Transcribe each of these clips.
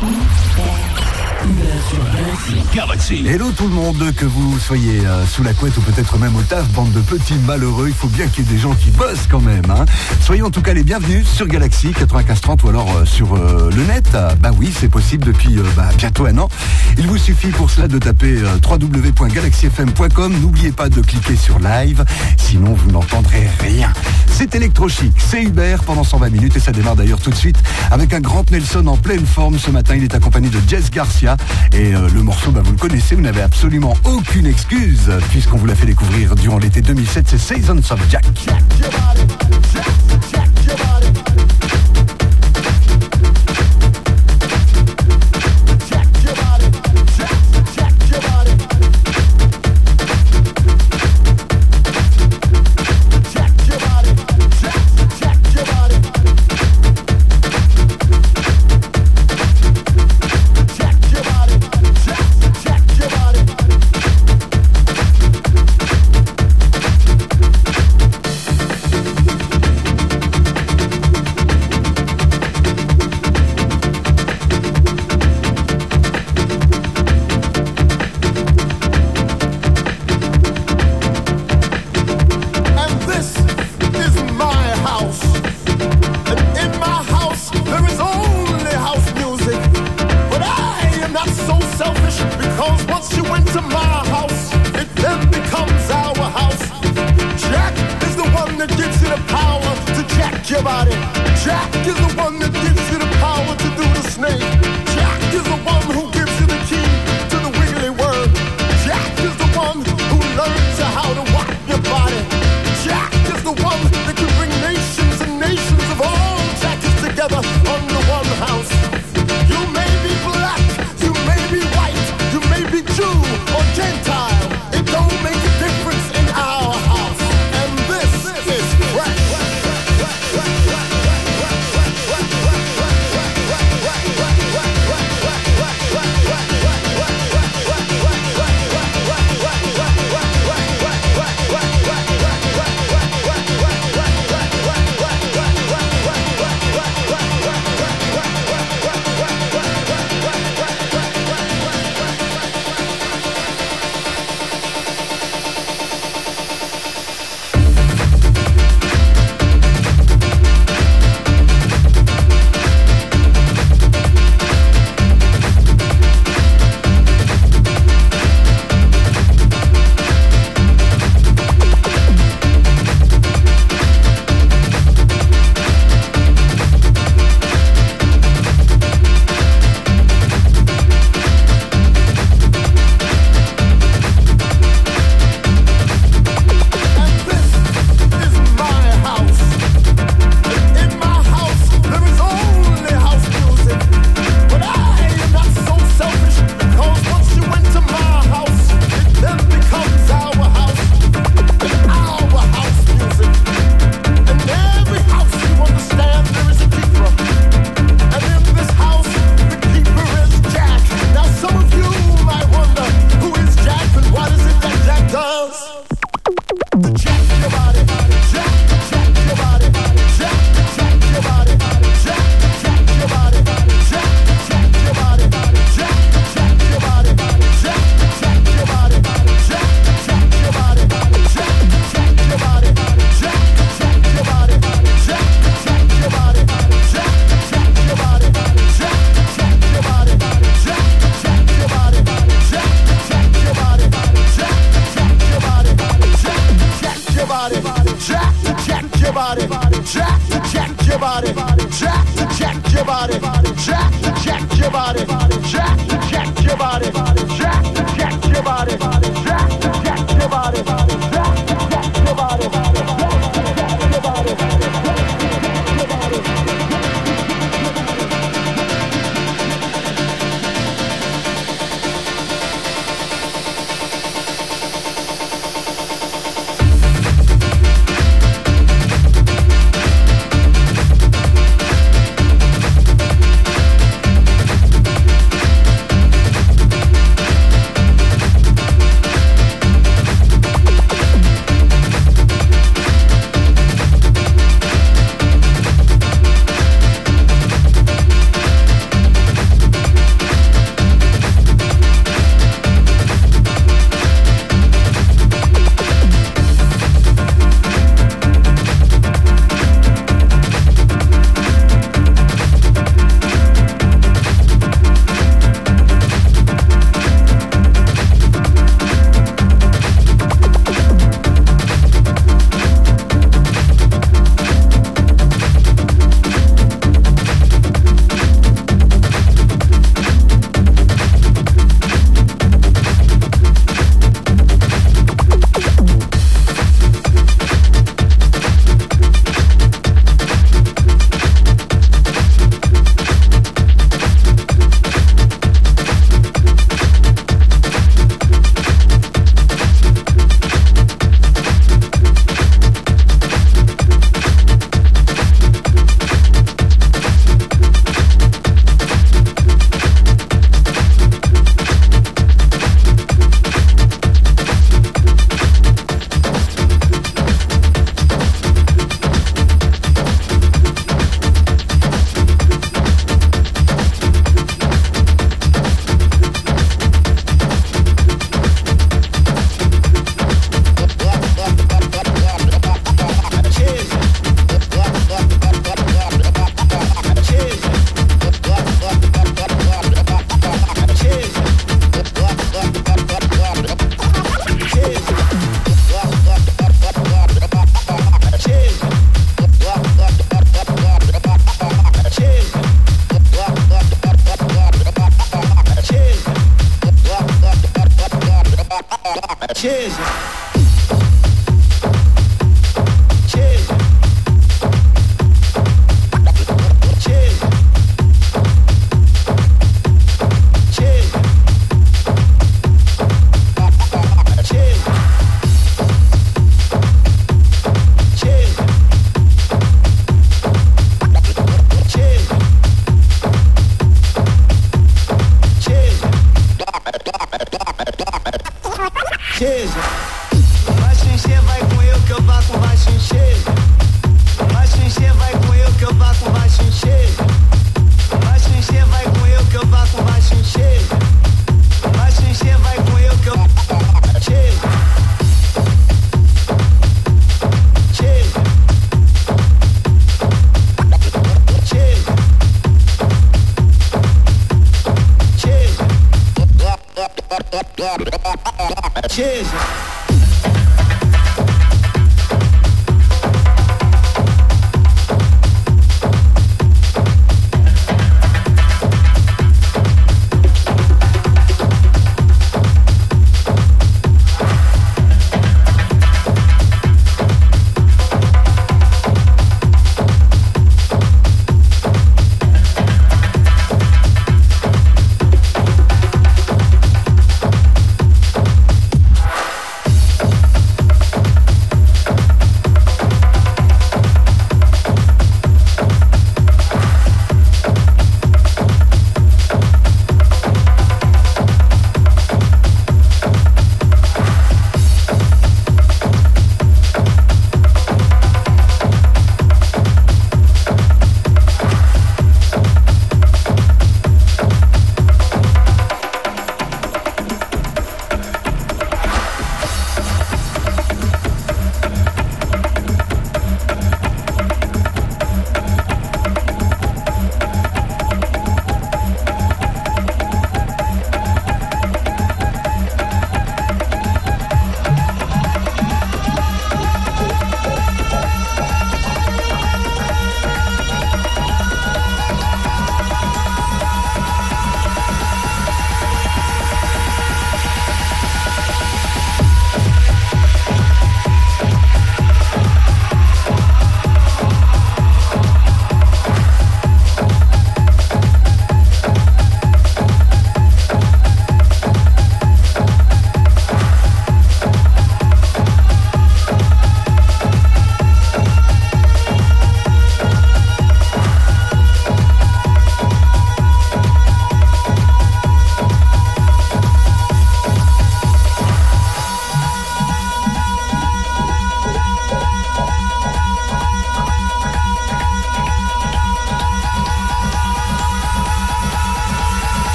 Mm-hmm. Galaxy. Hello tout le monde, que vous soyez euh, sous la couette ou peut-être même au taf, bande de petits malheureux, il faut bien qu'il y ait des gens qui bossent quand même. Hein. Soyez en tout cas les bienvenus sur Galaxy 9530 ou alors euh, sur euh, le net. bah oui, c'est possible depuis bah, bientôt un an. Il vous suffit pour cela de taper www.galaxyfm.com. N'oubliez pas de cliquer sur live, sinon vous n'entendrez rien. C'est électrochic, c'est Hubert pendant 120 minutes et ça démarre d'ailleurs tout de suite avec un grand Nelson en pleine forme ce matin. Il est accompagné de Jess Garcia et le morceau, bah, vous le connaissez, vous n'avez absolument aucune excuse puisqu'on vous l'a fait découvrir durant l'été 2007, c'est Seasons of Jack. É, é, é. Jesus.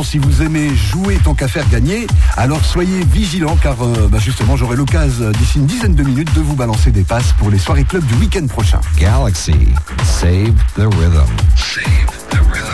Si vous aimez jouer tant qu'à faire gagner, alors soyez vigilants car euh, bah, justement j'aurai l'occasion d'ici une dizaine de minutes de vous balancer des passes pour les soirées club du week-end prochain. Galaxy, save the rhythm. Save the rhythm.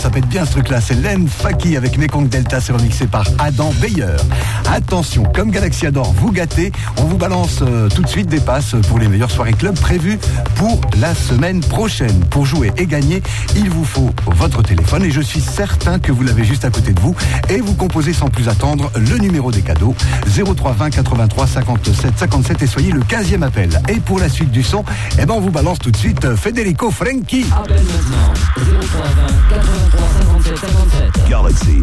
Ça être bien ce truc-là. C'est Len Faki avec Mekong Delta, c'est remixé par Adam Beyer. Attention, comme Galaxy adore vous gâter, on vous balance euh, tout de suite des passes pour les meilleures soirées club prévues pour la semaine prochaine. Pour jouer et gagner, il vous faut votre téléphone et je suis certain que vous l'avez juste à côté de vous et vous composez sans plus attendre le numéro des cadeaux 0320 83 57 57 et soyez le 15e appel. Et pour la suite du son, eh ben on vous balance tout de suite euh, Federico Franchi. Appelle maintenant 0320 83 57 57. Galaxy.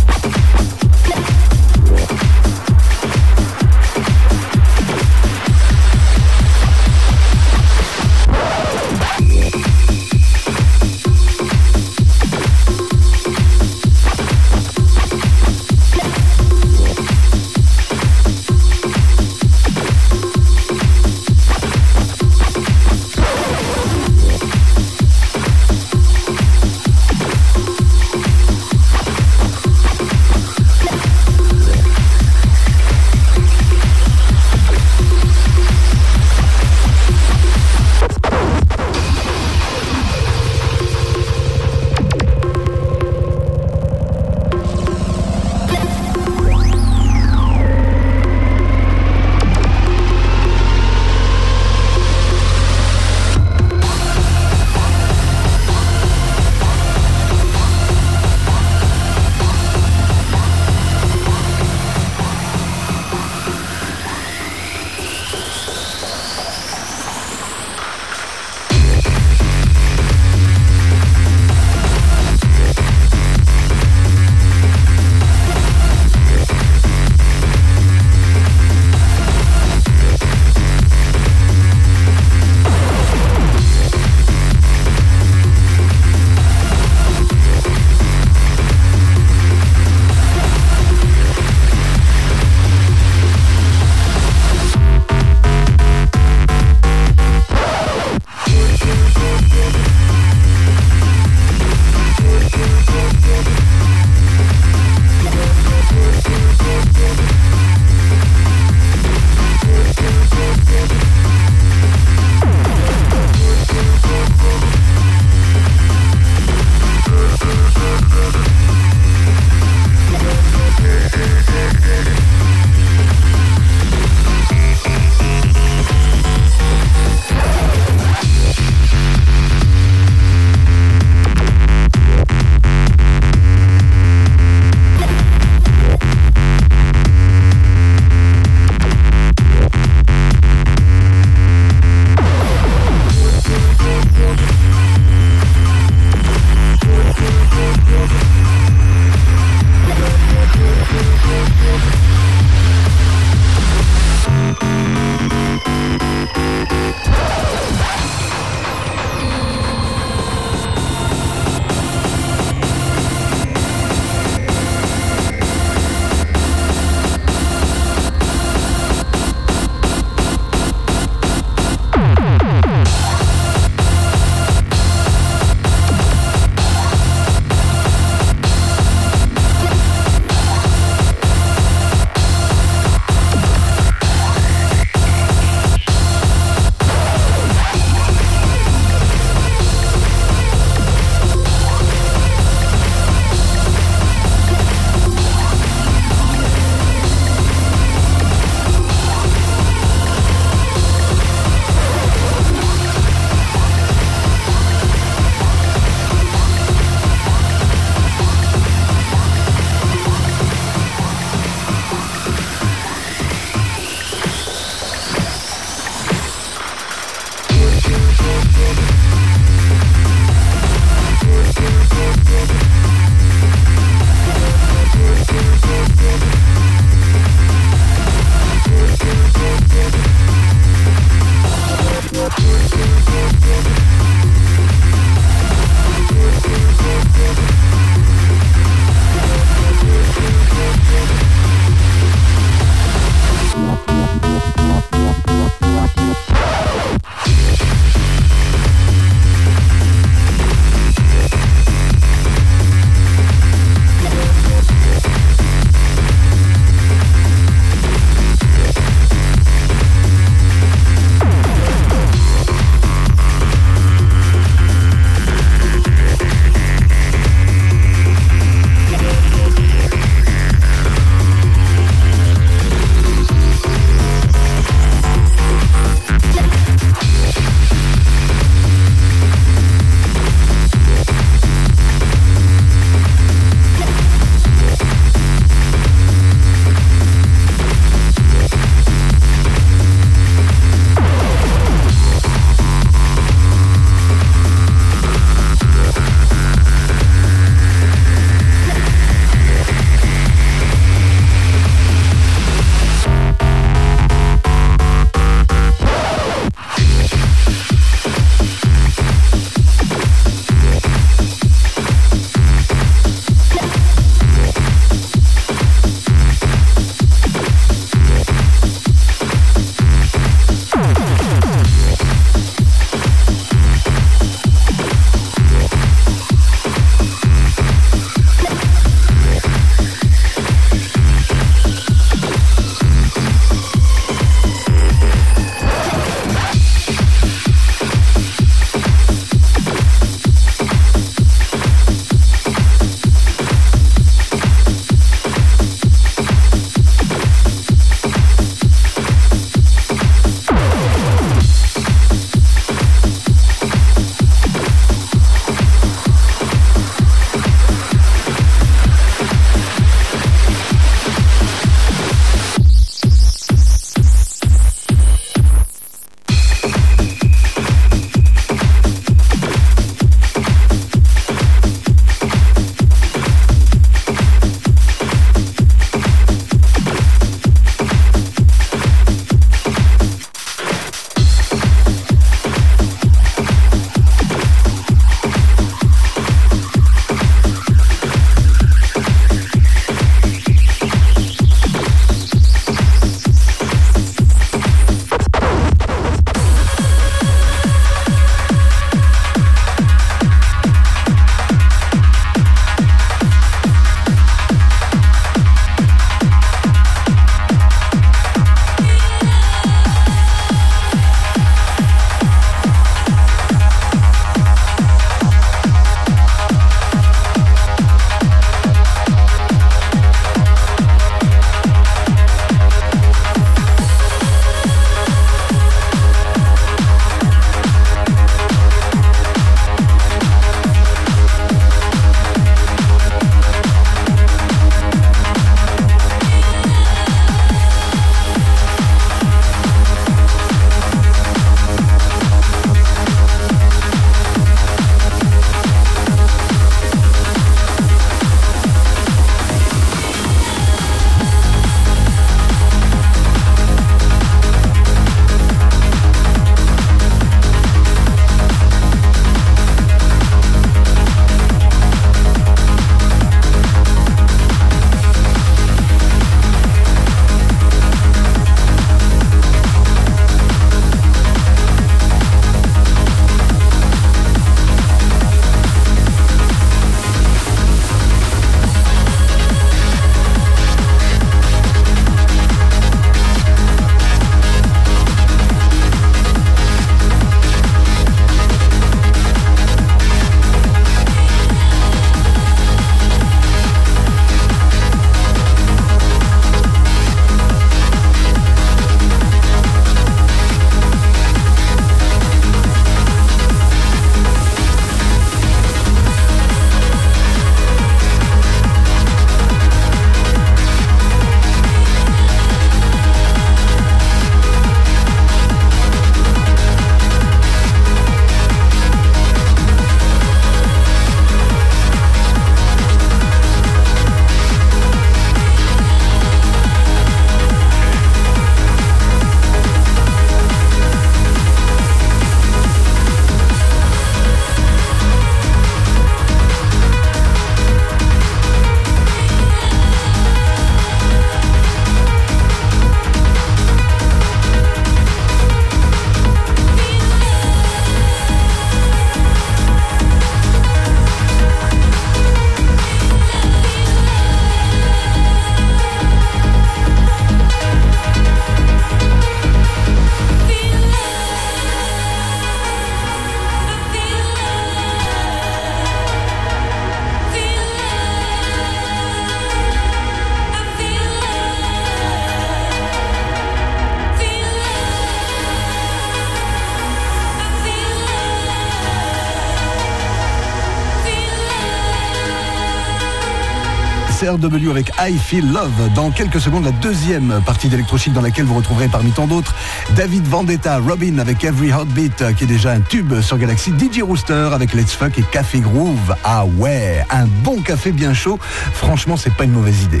SRW avec I Feel Love. Dans quelques secondes, la deuxième partie d'Electrochic dans laquelle vous retrouverez parmi tant d'autres David Vendetta, Robin avec Every Heartbeat qui est déjà un tube sur Galaxy, DJ Rooster avec Let's Fuck et Café Groove. Ah ouais, un bon café bien chaud. Franchement, c'est pas une mauvaise idée.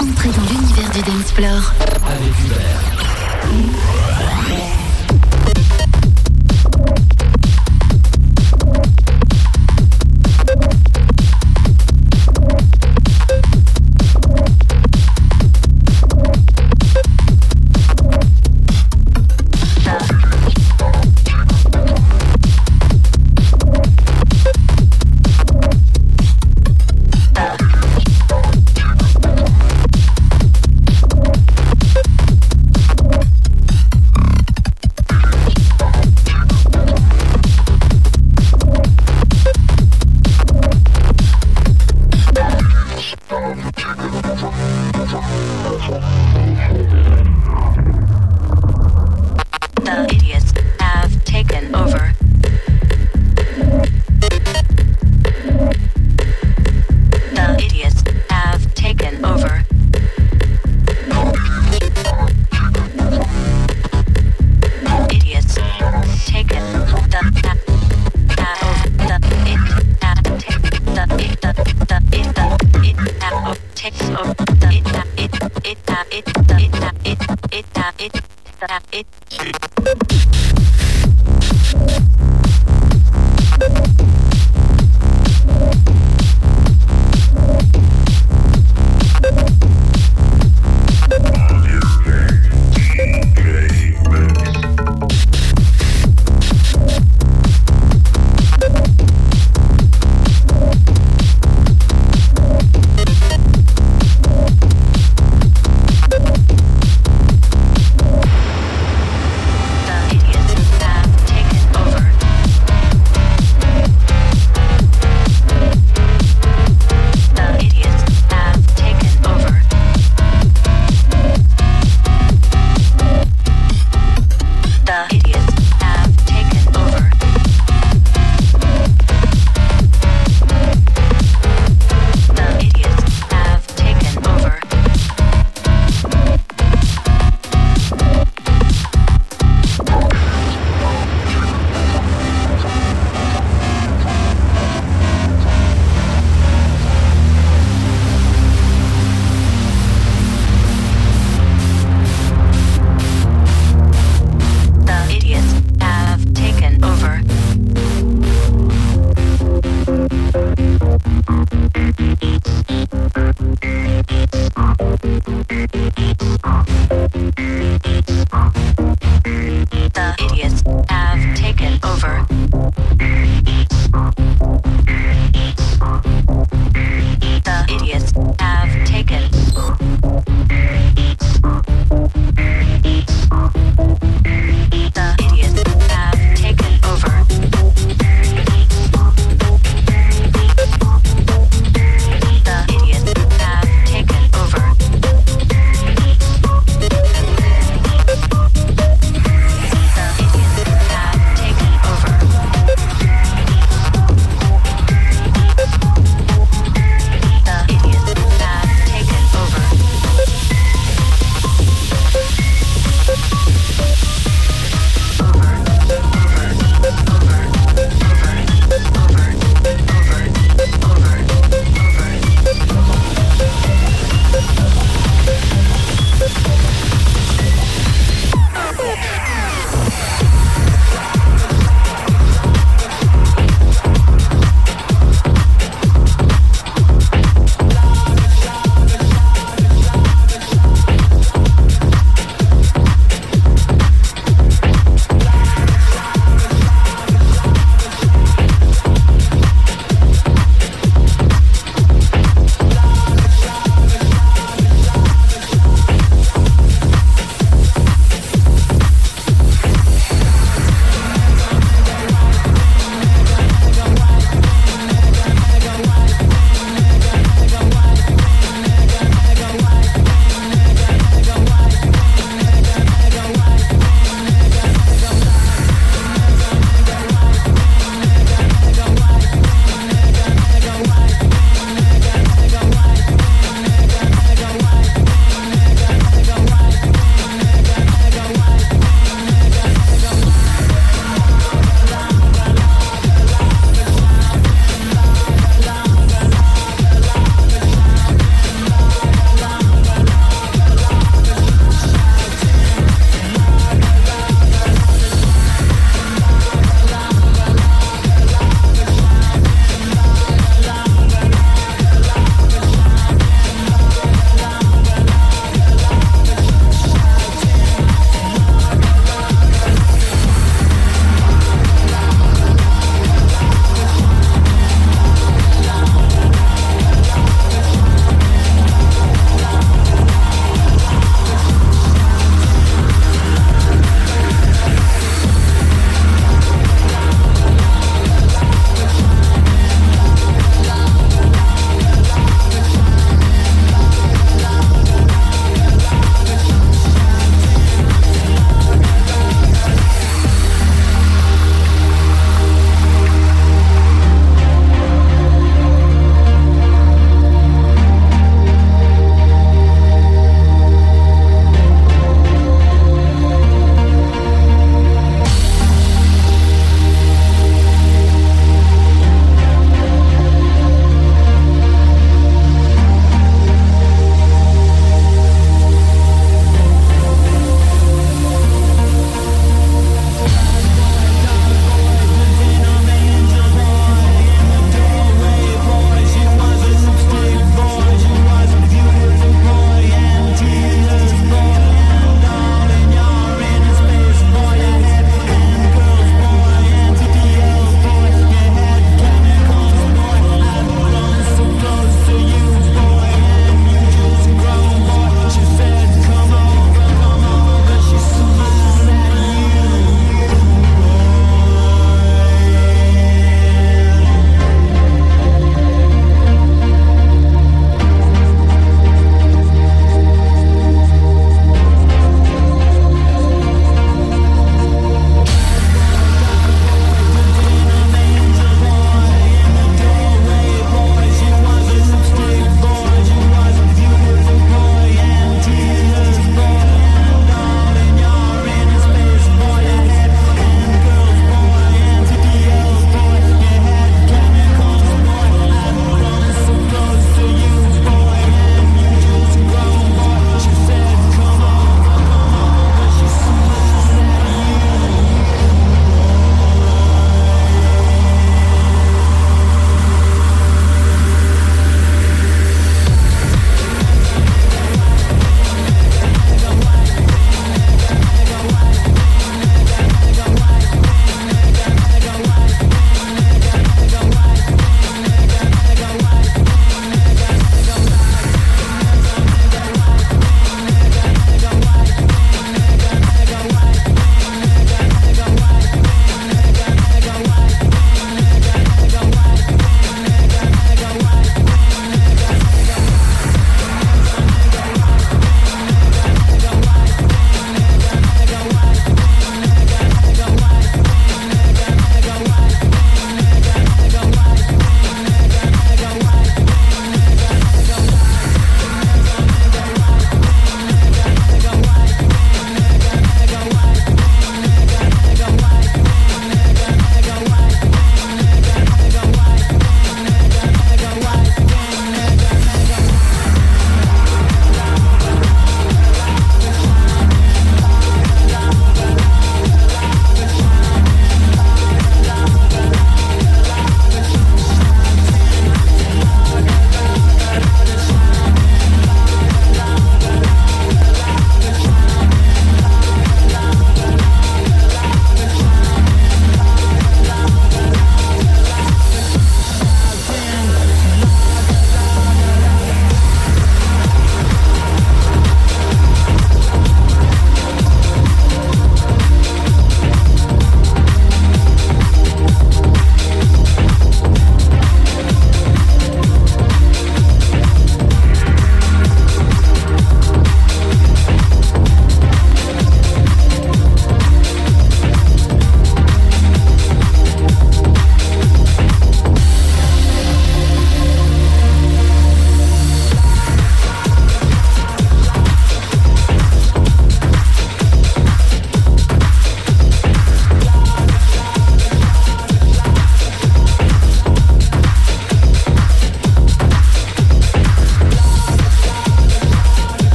Entrez dans l'univers du dance floor. Avec Hubert.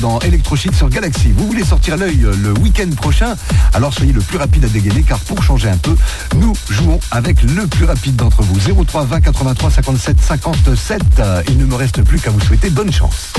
Dans Electroshit sur Galaxy. Vous voulez sortir l'œil le week-end prochain? Alors soyez le plus rapide à dégainer car pour changer un peu, nous jouons avec le plus rapide d'entre vous. 03 20 83 57 57. Il ne me reste plus qu'à vous souhaiter bonne chance.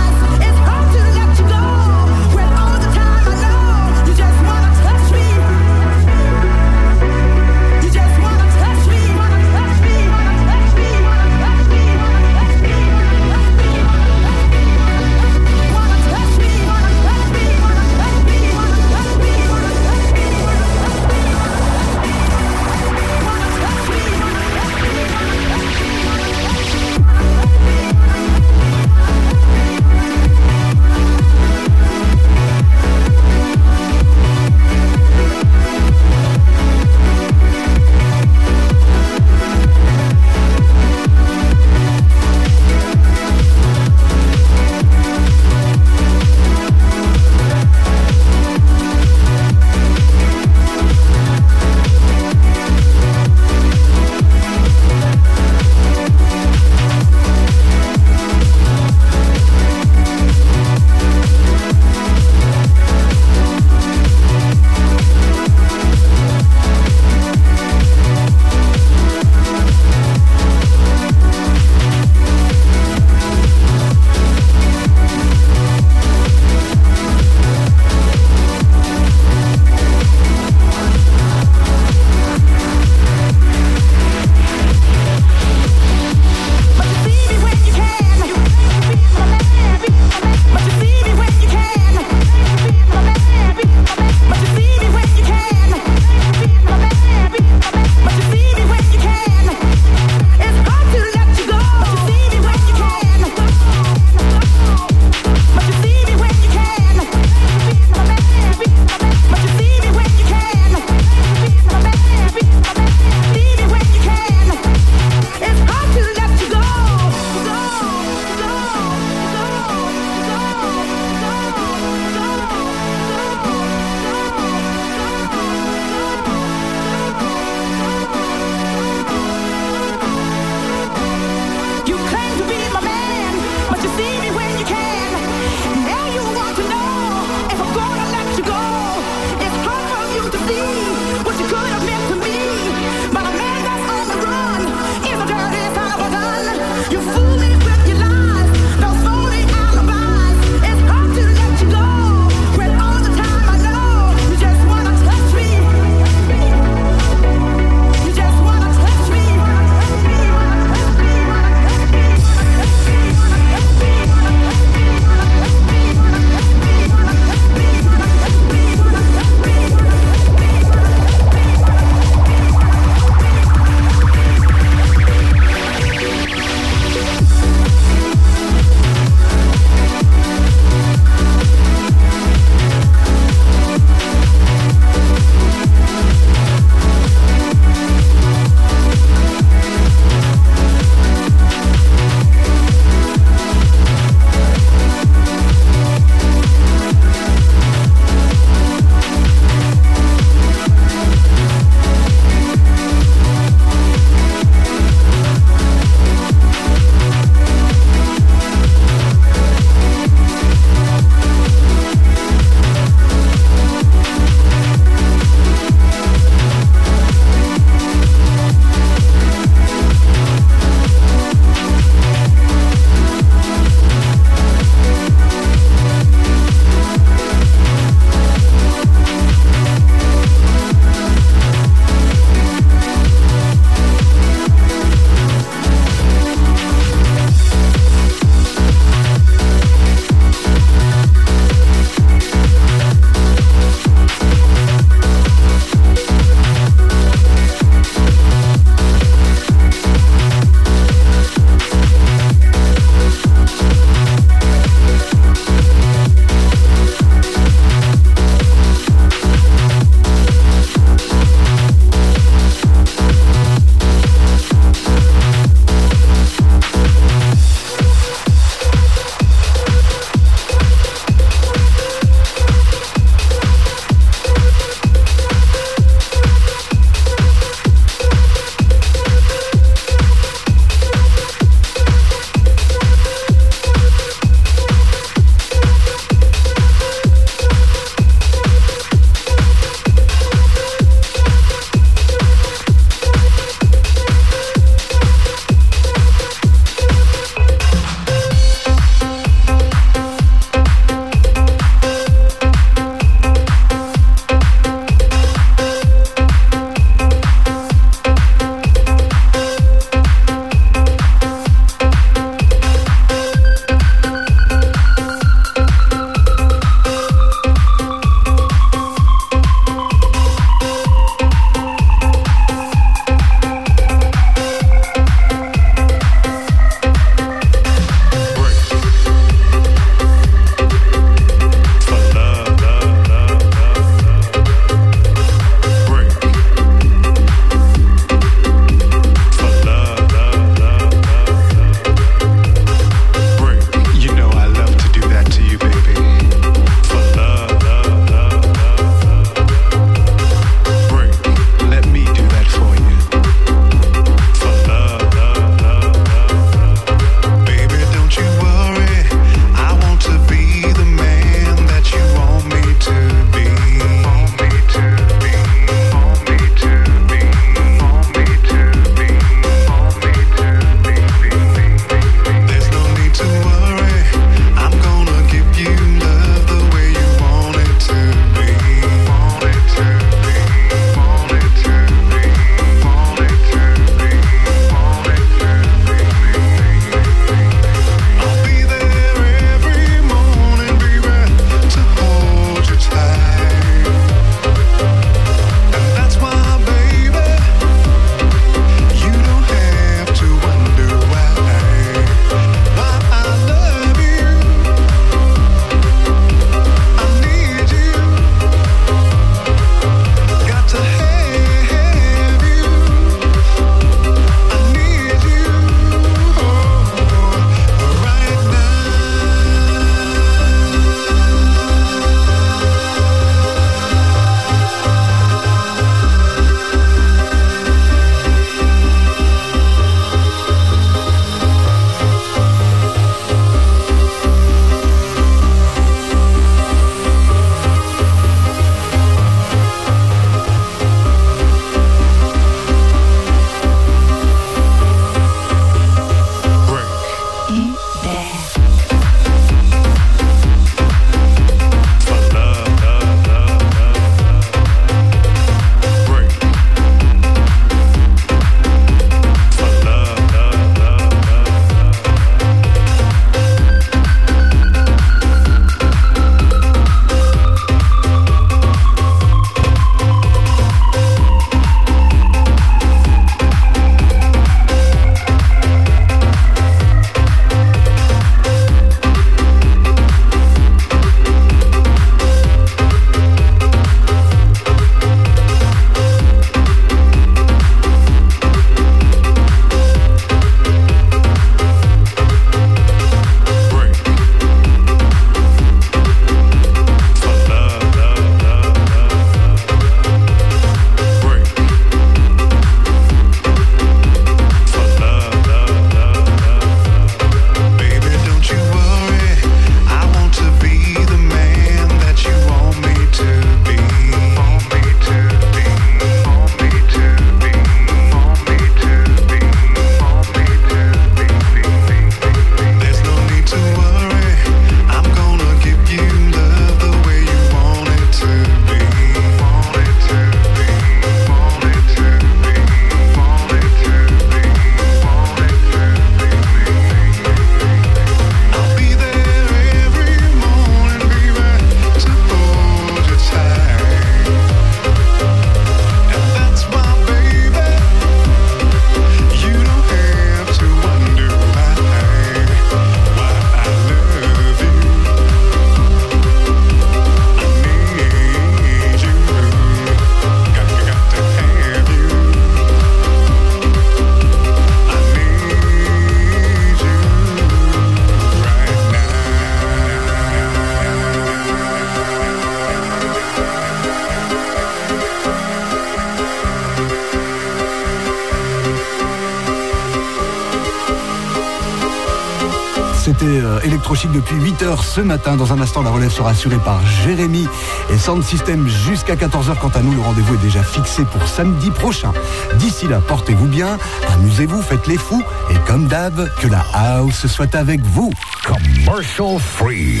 Depuis 8h ce matin. Dans un instant, la relève sera assurée par Jérémy et Sound System jusqu'à 14h. Quant à nous, le rendez-vous est déjà fixé pour samedi prochain. D'ici là, portez-vous bien, amusez-vous, faites les fous et comme d'hab, que la house soit avec vous. Commercial free.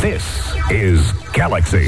This is Galaxy.